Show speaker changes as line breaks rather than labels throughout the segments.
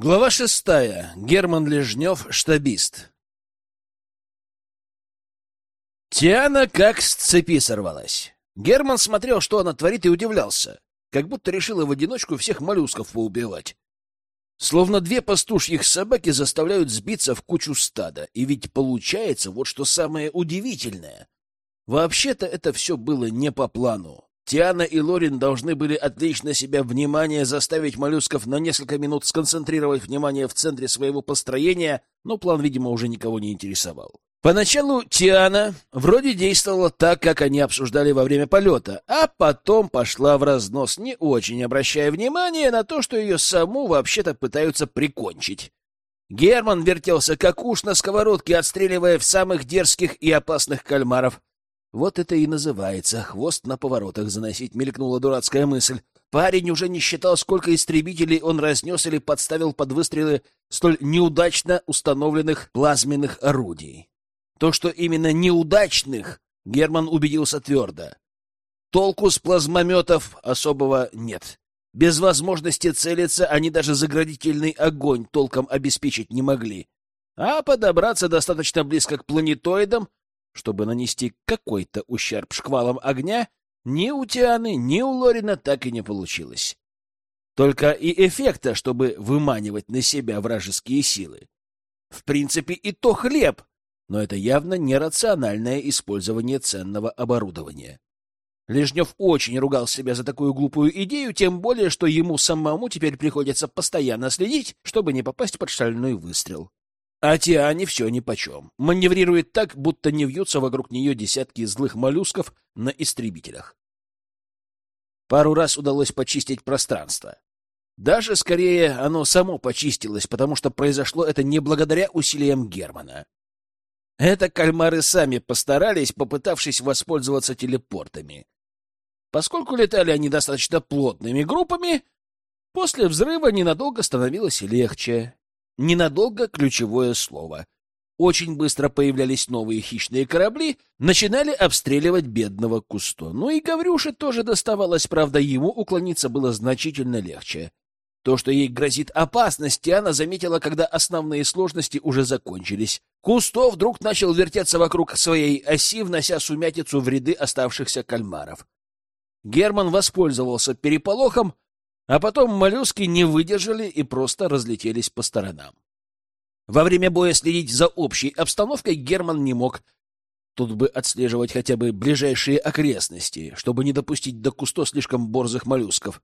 Глава шестая. Герман Лежнев, штабист. Тиана как с цепи сорвалась. Герман смотрел, что она творит, и удивлялся, как будто решила в одиночку всех моллюсков поубивать. Словно две пастушьих собаки заставляют сбиться в кучу стада. И ведь получается вот что самое удивительное. Вообще-то это все было не по плану. Тиана и Лорин должны были отвлечь на себя внимание, заставить моллюсков на несколько минут сконцентрировать внимание в центре своего построения, но план, видимо, уже никого не интересовал. Поначалу Тиана вроде действовала так, как они обсуждали во время полета, а потом пошла в разнос, не очень обращая внимания на то, что ее саму вообще-то пытаются прикончить. Герман вертелся как уж на сковородке, отстреливая в самых дерзких и опасных кальмаров, вот это и называется хвост на поворотах заносить, мелькнула дурацкая мысль. Парень уже не считал, сколько истребителей он разнес или подставил под выстрелы столь неудачно установленных плазменных орудий. То, что именно неудачных, Герман убедился твердо. Толку с плазмометов особого нет. Без возможности целиться они даже заградительный огонь толком обеспечить не могли. А подобраться достаточно близко к планетоидам чтобы нанести какой-то ущерб шквалам огня, ни у Тианы, ни у Лорина так и не получилось. Только и эффекта, чтобы выманивать на себя вражеские силы. В принципе, и то хлеб, но это явно нерациональное использование ценного оборудования. Лежнев очень ругал себя за такую глупую идею, тем более, что ему самому теперь приходится постоянно следить, чтобы не попасть под шальной выстрел. А Тиане все нипочем. Маневрирует так, будто не вьются вокруг нее десятки злых моллюсков на истребителях. Пару раз удалось почистить пространство. Даже, скорее, оно само почистилось, потому что произошло это не благодаря усилиям Германа. Это кальмары сами постарались, попытавшись воспользоваться телепортами. Поскольку летали они достаточно плотными группами, после взрыва ненадолго становилось легче, Ненадолго ключевое слово. Очень быстро появлялись новые хищные корабли, начинали обстреливать бедного Кусто. Ну и Гаврюше тоже доставалось, правда, ему уклониться было значительно легче. То, что ей грозит опасность, она заметила, когда основные сложности уже закончились. Кусто вдруг начал вертеться вокруг своей оси, внося сумятицу в ряды оставшихся кальмаров. Герман воспользовался переполохом, а потом моллюски не выдержали и просто разлетелись по сторонам. Во время боя следить за общей обстановкой Герман не мог. Тут бы отслеживать хотя бы ближайшие окрестности, чтобы не допустить до кусто слишком борзых моллюсков.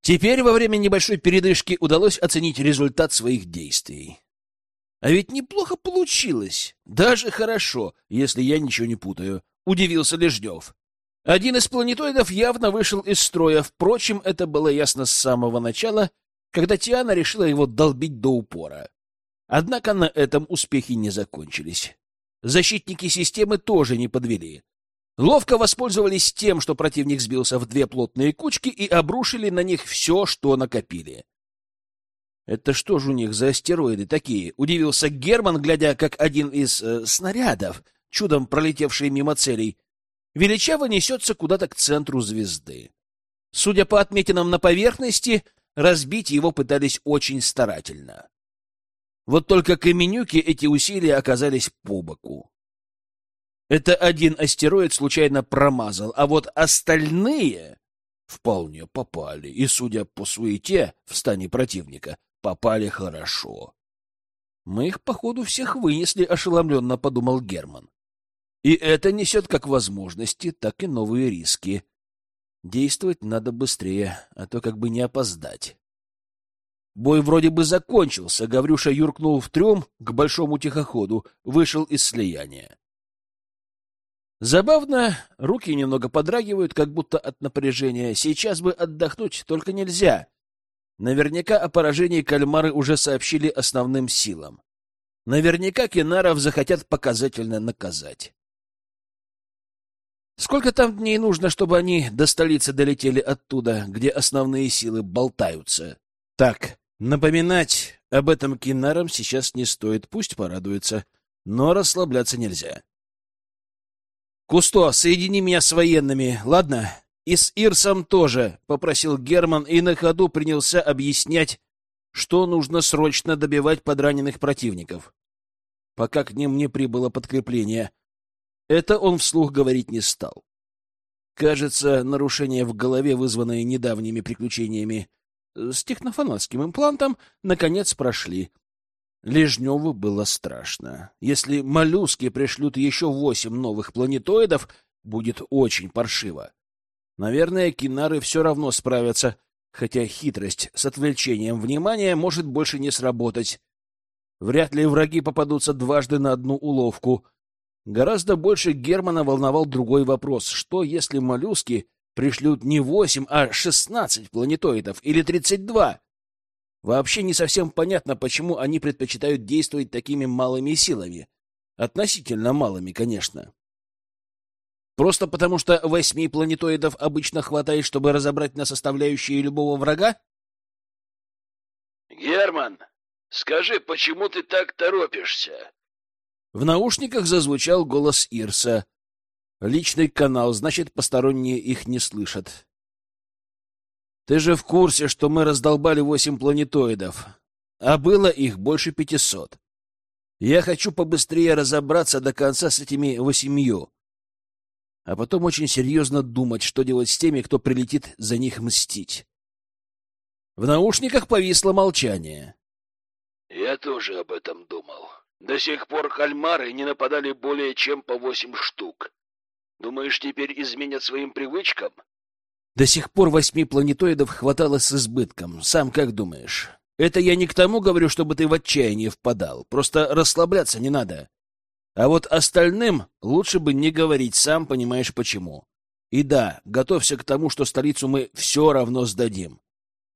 Теперь во время небольшой передышки удалось оценить результат своих действий. А ведь неплохо получилось. Даже хорошо, если я ничего не путаю. Удивился Лежнев. Один из планетоидов явно вышел из строя. Впрочем, это было ясно с самого начала, когда Тиана решила его долбить до упора. Однако на этом успехи не закончились. Защитники системы тоже не подвели. Ловко воспользовались тем, что противник сбился в две плотные кучки и обрушили на них все, что накопили. «Это что же у них за астероиды такие?» — удивился Герман, глядя, как один из э, снарядов, чудом пролетевший мимо целей, величаво несется куда-то к центру звезды. Судя по отметинам на поверхности, разбить его пытались очень старательно. Вот только Каменюке эти усилия оказались по боку. Это один астероид случайно промазал, а вот остальные вполне попали, и, судя по суете в стане противника, попали хорошо. Мы их, походу, всех вынесли, ошеломленно подумал Герман. И это несет как возможности, так и новые риски. Действовать надо быстрее, а то как бы не опоздать. Бой вроде бы закончился, Гаврюша юркнул в трюм к большому тихоходу, вышел из слияния. Забавно, руки немного подрагивают, как будто от напряжения. Сейчас бы отдохнуть, только нельзя. Наверняка о поражении кальмары уже сообщили основным силам. Наверняка Кенаров захотят показательно наказать. Сколько там дней нужно, чтобы они до столицы долетели оттуда, где основные силы болтаются? Так, напоминать об этом кинарам сейчас не стоит, пусть порадуются, но расслабляться нельзя. «Кусто, соедини меня с военными, ладно? И с Ирсом тоже», — попросил Герман и на ходу принялся объяснять, что нужно срочно добивать подраненных противников, пока к ним не прибыло подкрепление. Это он вслух говорить не стал. Кажется, нарушения в голове, вызванные недавними приключениями с технофанатским имплантом, наконец прошли. Лежневу было страшно. Если моллюски пришлют еще восемь новых планетоидов, будет очень паршиво. Наверное, кинары все равно справятся, хотя хитрость с отвлечением внимания может больше не сработать. Вряд ли враги попадутся дважды на одну уловку. Гораздо больше Германа волновал другой вопрос. Что, если моллюски пришлют не восемь, а шестнадцать планетоидов или тридцать два? Вообще не совсем понятно, почему они предпочитают действовать такими малыми силами. Относительно малыми, конечно. Просто потому, что восьми планетоидов обычно хватает, чтобы разобрать на составляющие любого врага?
Герман, скажи, почему ты так торопишься?
В наушниках зазвучал голос Ирса. Личный канал, значит, посторонние их не слышат. Ты же в курсе, что мы раздолбали восемь планетоидов, а было их больше пятисот. Я хочу побыстрее разобраться до конца с этими восемью а потом очень серьезно думать, что делать с теми, кто прилетит за них мстить. В наушниках повисло молчание.
Я тоже об этом думал. До сих пор кальмары не нападали более чем по восемь штук. Думаешь, теперь изменят своим привычкам?
До сих пор восьми планетоидов хватало с избытком. Сам как думаешь? Это я не к тому говорю, чтобы ты в отчаяние впадал. Просто расслабляться не надо. А вот остальным лучше бы не говорить, сам понимаешь почему. И да, готовься к тому, что столицу мы все равно сдадим.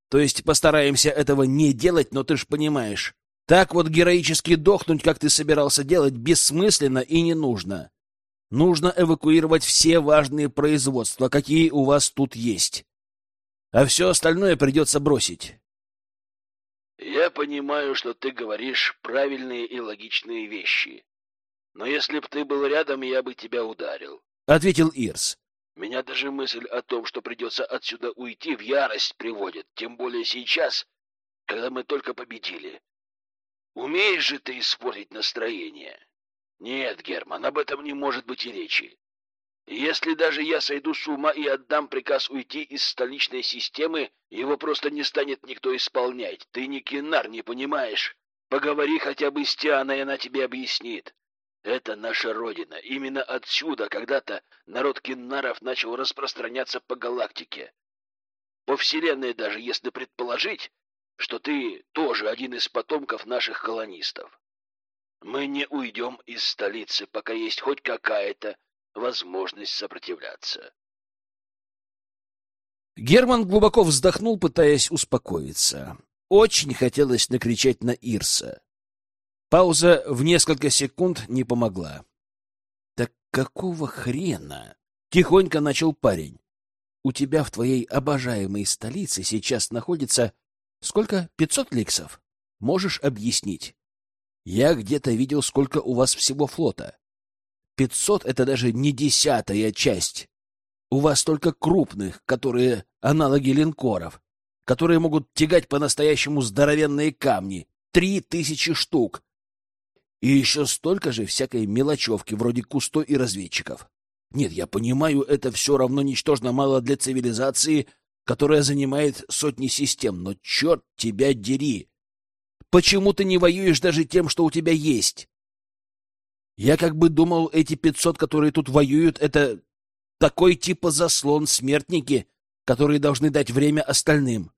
То есть постараемся этого не делать, но ты ж понимаешь, так вот героически дохнуть, как ты собирался делать, бессмысленно и не нужно. Нужно эвакуировать все важные производства, какие у вас тут есть. А все остальное придется бросить.
Я понимаю, что ты говоришь правильные и логичные вещи. Но если б ты был рядом, я бы тебя ударил.
— ответил Ирс.
Меня даже мысль о том, что придется отсюда уйти, в ярость приводит, тем более сейчас, когда мы только победили. Умеешь же ты испортить настроение? Нет, Герман, об этом не может быть и речи. Если даже я сойду с ума и отдам приказ уйти из столичной системы, его просто не станет никто исполнять. Ты не кинар, не понимаешь. Поговори хотя бы с Тианой, она тебе объяснит. Это наша родина. Именно отсюда когда-то народ киннаров начал распространяться по галактике. По Вселенной даже, если предположить, что ты тоже один из потомков наших колонистов. Мы не уйдем из столицы, пока есть хоть какая-то возможность сопротивляться.
Герман глубоко вздохнул, пытаясь успокоиться. Очень хотелось накричать на Ирса. Пауза в несколько секунд не помогла. «Так какого хрена?» — тихонько начал парень. «У тебя в твоей обожаемой столице сейчас находится... Сколько? Пятьсот ликсов? Можешь объяснить?» «Я где-то видел, сколько у вас всего флота. Пятьсот — это даже не десятая часть. У вас только крупных, которые аналоги линкоров, которые могут тягать по-настоящему здоровенные камни. Три тысячи штук. И еще столько же всякой мелочевки, вроде кусто и разведчиков. Нет, я понимаю, это все равно ничтожно мало для цивилизации, которая занимает сотни систем, но черт тебя дери! Почему ты не воюешь даже тем, что у тебя есть? Я как бы думал, эти пятьсот, которые тут воюют, это такой типа заслон смертники, которые должны дать время остальным.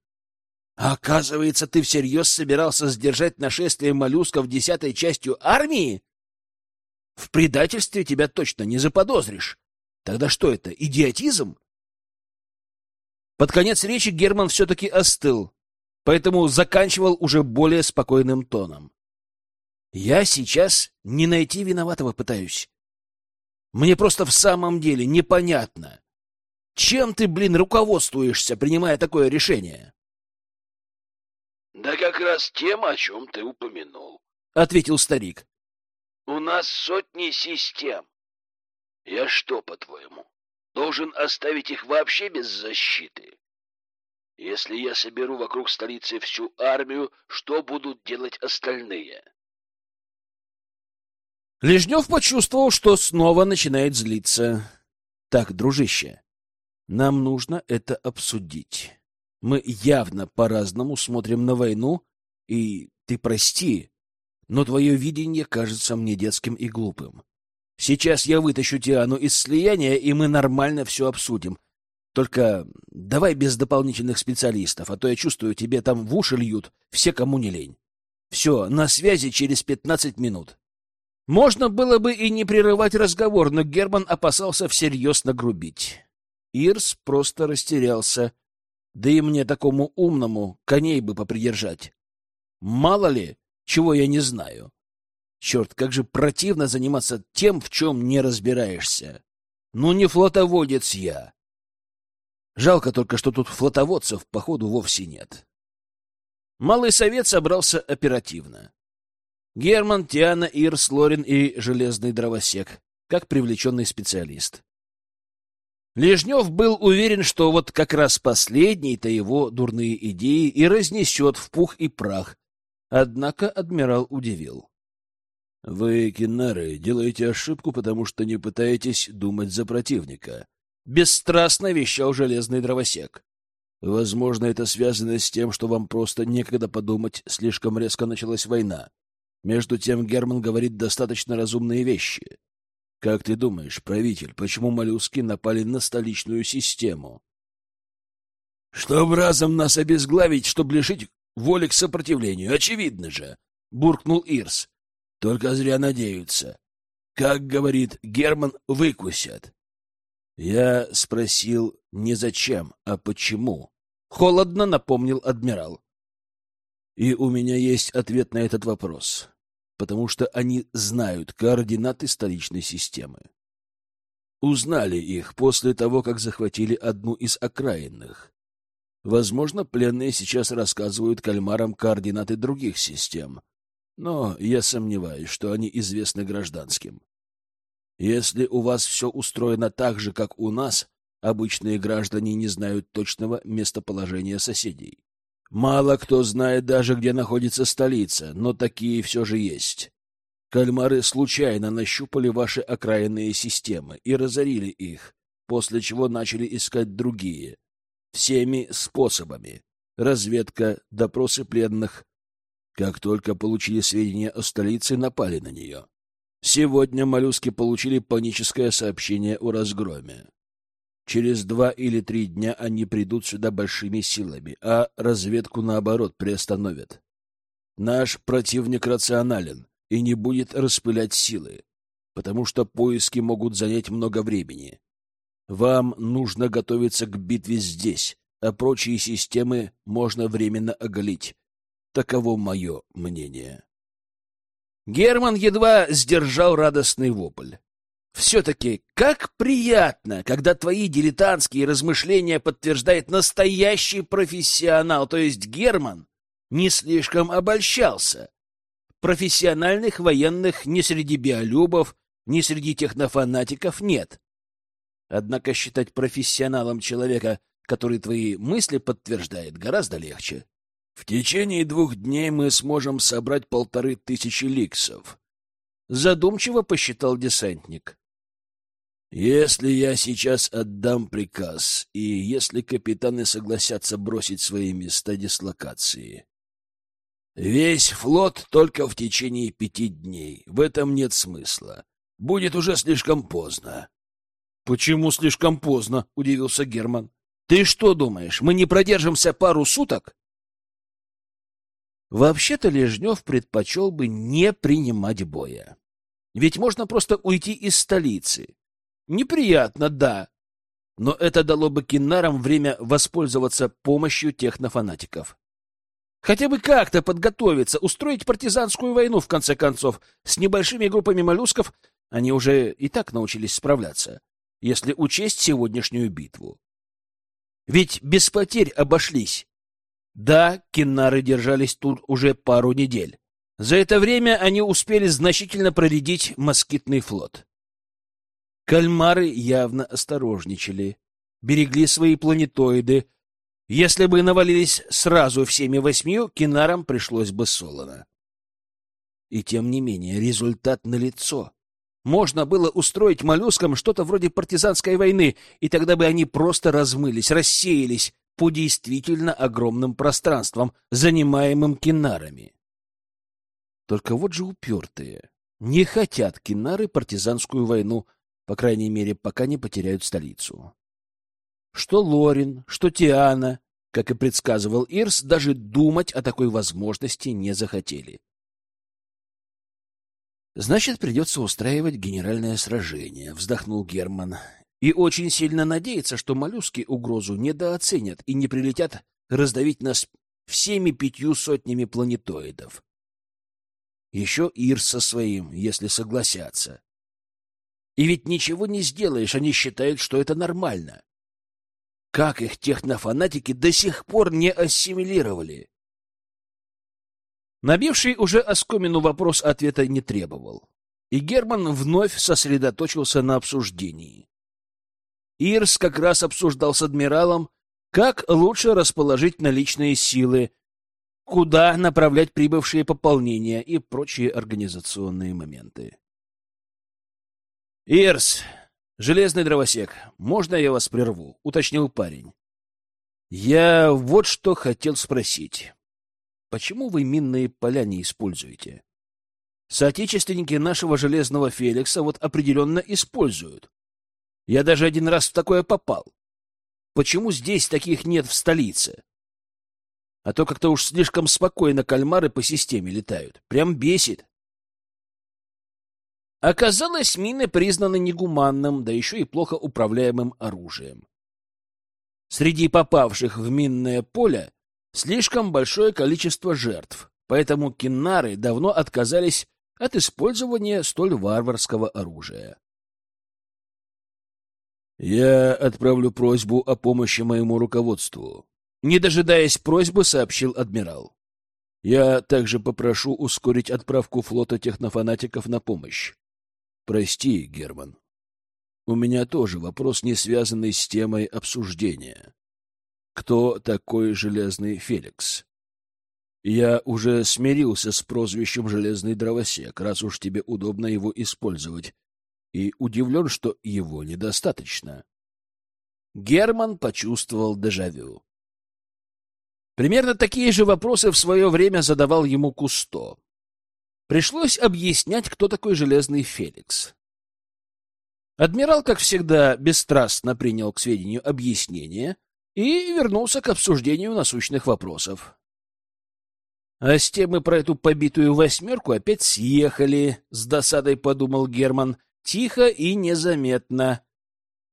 А оказывается, ты всерьез собирался сдержать нашествие моллюсков десятой частью армии? В предательстве тебя точно не заподозришь. Тогда что это, идиотизм? Под конец речи Герман все-таки остыл, поэтому заканчивал уже более спокойным тоном. Я сейчас не найти виноватого пытаюсь. Мне просто в самом деле непонятно, чем ты, блин, руководствуешься, принимая такое решение?
Да как раз тем, о чем ты упомянул, —
ответил старик.
У нас сотни систем. Я что, по-твоему, должен оставить их вообще без защиты? Если я соберу вокруг столицы всю армию, что будут делать остальные?
Лежнев почувствовал, что снова начинает злиться. Так, дружище, нам нужно это обсудить. Мы явно по-разному смотрим на войну, и ты прости, но твое видение кажется мне детским и глупым. Сейчас я вытащу Тиану из слияния, и мы нормально все обсудим. Только давай без дополнительных специалистов, а то я чувствую, тебе там в уши льют все, кому не лень. Все, на связи через пятнадцать минут. Можно было бы и не прерывать разговор, но Герман опасался всерьез нагрубить. Ирс просто растерялся. Да и мне, такому умному, коней бы попридержать. Мало ли, чего я не знаю. Черт, как же противно заниматься тем, в чем не разбираешься. Ну, не флотоводец я. Жалко только, что тут флотоводцев, походу, вовсе нет. Малый совет собрался оперативно. Герман, Тиана, Ирс, Лорин и Железный Дровосек, как привлеченный специалист. Лежнев был уверен, что вот как раз последний-то его дурные идеи и разнесет в пух и прах. Однако адмирал удивил. — Вы, киннары, делаете ошибку, потому что не пытаетесь думать за противника. Бесстрастно вещал железный дровосек. Возможно, это связано с тем, что вам просто некогда подумать, слишком резко началась война. Между тем Герман говорит достаточно разумные вещи. Как ты думаешь, правитель, почему моллюски напали на столичную систему? Чтоб разом нас обезглавить, чтобы лишить воли к сопротивлению, очевидно же, буркнул Ирс. Только зря надеются. Как говорит Герман, выкусят. Я спросил не зачем, а почему. Холодно напомнил адмирал. И у меня есть ответ на этот вопрос потому что они знают координаты столичной системы. Узнали их после того, как захватили одну из окраинных. Возможно, пленные сейчас рассказывают кальмарам координаты других систем, но я сомневаюсь, что они известны гражданским. Если у вас все устроено так же, как у нас, обычные граждане не знают точного местоположения соседей. Мало кто знает даже, где находится столица, но такие все же есть. Кальмары случайно нащупали ваши окраинные системы и разорили их, после чего начали искать другие. Всеми способами. Разведка, допросы пленных. Как только получили сведения о столице, напали на нее. Сегодня моллюски получили паническое сообщение о разгроме. Через два или три дня они придут сюда большими силами, а разведку, наоборот, приостановят. Наш противник рационален и не будет распылять силы, потому что поиски могут занять много времени. Вам нужно готовиться к битве здесь, а прочие системы можно временно оголить. Таково мое мнение. Герман едва сдержал радостный вопль. Все-таки как приятно, когда твои дилетантские размышления подтверждает настоящий профессионал, то есть Герман не слишком обольщался. Профессиональных военных ни среди биолюбов, ни среди технофанатиков нет. Однако считать профессионалом человека, который твои мысли подтверждает, гораздо легче. В течение двух дней мы сможем собрать полторы тысячи ликсов. Задумчиво посчитал десантник. Если я сейчас отдам приказ, и если капитаны согласятся бросить свои места дислокации, весь флот только в течение пяти дней. В этом нет смысла. Будет уже слишком поздно. — Почему слишком поздно? — удивился Герман. — Ты что думаешь, мы не продержимся пару суток? Вообще-то Лежнев предпочел бы не принимать боя. Ведь можно просто уйти из столицы, Неприятно, да. Но это дало бы киннарам время воспользоваться помощью технофанатиков. Хотя бы как-то подготовиться, устроить партизанскую войну, в конце концов. С небольшими группами моллюсков они уже и так научились справляться, если учесть сегодняшнюю битву. Ведь без потерь обошлись. Да, киннары держались тут уже пару недель. За это время они успели значительно проредить москитный флот. Кальмары явно осторожничали, берегли свои планетоиды Если бы навалились сразу всеми восьмью, кинарам пришлось бы солоно. И тем не менее, результат налицо. Можно было устроить моллюскам что-то вроде партизанской войны, и тогда бы они просто размылись, рассеялись по действительно огромным пространствам, занимаемым кинарами. Только вот же упертые. Не хотят кинары партизанскую войну, по крайней мере, пока не потеряют столицу. Что Лорин, что Тиана, как и предсказывал Ирс, даже думать о такой возможности не захотели. Значит, придется устраивать генеральное сражение, вздохнул Герман. И очень сильно надеется, что моллюски угрозу недооценят и не прилетят раздавить нас всеми пятью сотнями планетоидов. Еще Ирс со своим, если согласятся. И ведь ничего не сделаешь, они считают, что это нормально. Как их технофанатики до сих пор не ассимилировали? Набивший уже оскомину вопрос ответа не требовал. И Герман вновь сосредоточился на обсуждении. Ирс как раз обсуждал с адмиралом, как лучше расположить наличные силы, куда направлять прибывшие пополнения и прочие организационные моменты. «Ирс, железный дровосек, можно я вас прерву?» — уточнил парень. «Я вот что хотел спросить. Почему вы минные поля не используете? Соотечественники нашего железного Феликса вот определенно используют. Я даже один раз в такое попал. Почему здесь таких нет в столице? А то как-то уж слишком спокойно кальмары по системе летают. Прям бесит. Оказалось, мины признаны негуманным, да еще и плохо управляемым оружием. Среди попавших в минное поле Слишком большое количество жертв, поэтому киннары давно отказались от использования столь варварского оружия. «Я отправлю просьбу о помощи моему руководству», — не дожидаясь просьбы, сообщил адмирал. «Я также попрошу ускорить отправку флота технофанатиков на помощь. Прости, Герман. У меня тоже вопрос, не связанный с темой обсуждения кто такой Железный Феликс. Я уже смирился с прозвищем Железный Дровосек, раз уж тебе удобно его использовать, и удивлен, что его недостаточно. Герман почувствовал дежавю. Примерно такие же вопросы в свое время задавал ему Кусто. Пришлось объяснять, кто такой Железный Феликс. Адмирал, как всегда, бесстрастно принял к сведению объяснение — и вернулся к обсуждению насущных вопросов. А с темы про эту побитую восьмерку опять съехали, с досадой подумал Герман, тихо и незаметно.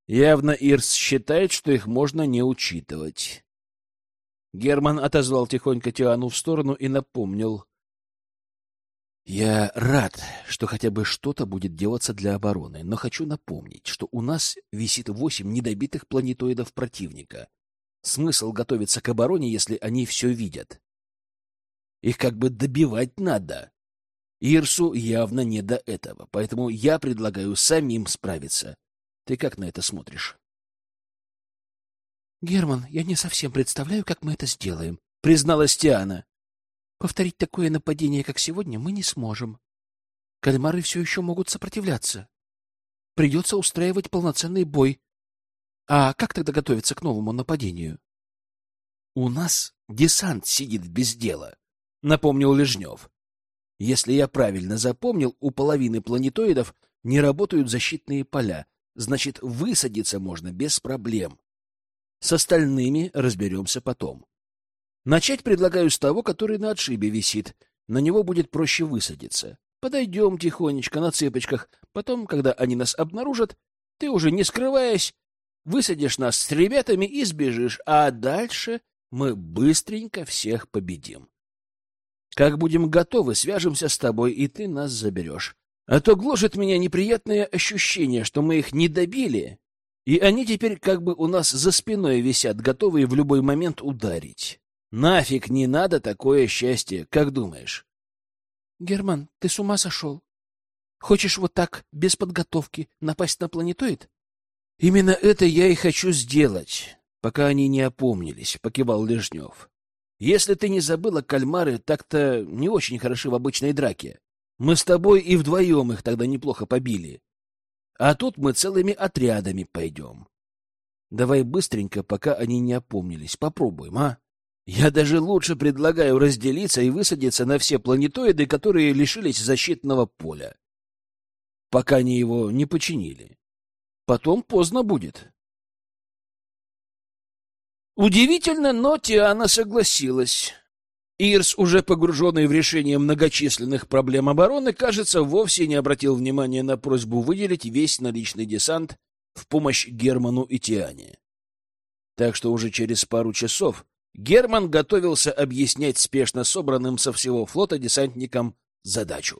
Явно Ирс считает, что их можно не учитывать. Герман отозвал тихонько Тиану в сторону и напомнил. «Я рад, что хотя бы что-то будет делаться для обороны, но хочу напомнить, что у нас висит восемь недобитых планетоидов противника. Смысл готовиться к обороне, если они все видят? Их как бы добивать надо. Ирсу явно не до этого, поэтому я предлагаю самим справиться. Ты как на это смотришь? Герман, я не совсем представляю, как мы это сделаем, призналась Тиана. Повторить такое нападение, как сегодня, мы не сможем. Кальмары все еще могут сопротивляться. Придется устраивать полноценный бой, а как тогда готовиться к новому нападению? У нас десант сидит без дела, напомнил Лежнев. Если я правильно запомнил, у половины планетоидов не работают защитные поля, значит, высадиться можно без проблем. С остальными разберемся потом. Начать предлагаю с того, который на отшибе висит. На него будет проще высадиться. Подойдем тихонечко на цепочках. Потом, когда они нас обнаружат, ты уже не скрываясь, высадишь нас с ребятами и сбежишь, а дальше мы быстренько всех победим. Как будем готовы, свяжемся с тобой, и ты нас заберешь. А то гложет меня неприятное ощущение, что мы их не добили, и они теперь как бы у нас за спиной висят, готовые в любой момент ударить. Нафиг не надо такое счастье, как думаешь? Герман, ты с ума сошел? Хочешь вот так, без подготовки, напасть на планетоид? Именно это я и хочу сделать. пока они не опомнились, — покивал Лежнев. Если ты не забыла, кальмары так-то не очень хороши в обычной драке. Мы с тобой и вдвоем их тогда неплохо побили. А тут мы целыми отрядами пойдем. Давай быстренько, пока они не опомнились. Попробуем, а? Я даже лучше предлагаю разделиться и высадиться на все планетоиды, которые лишились защитного поля. Пока они его не починили. Потом поздно будет. Удивительно, но Тиана согласилась. Ирс, уже погруженный в решение многочисленных проблем обороны, кажется, вовсе не обратил внимания на просьбу выделить весь наличный десант в помощь Герману и Тиане. Так что уже через пару часов Герман готовился объяснять спешно собранным со всего флота десантникам задачу.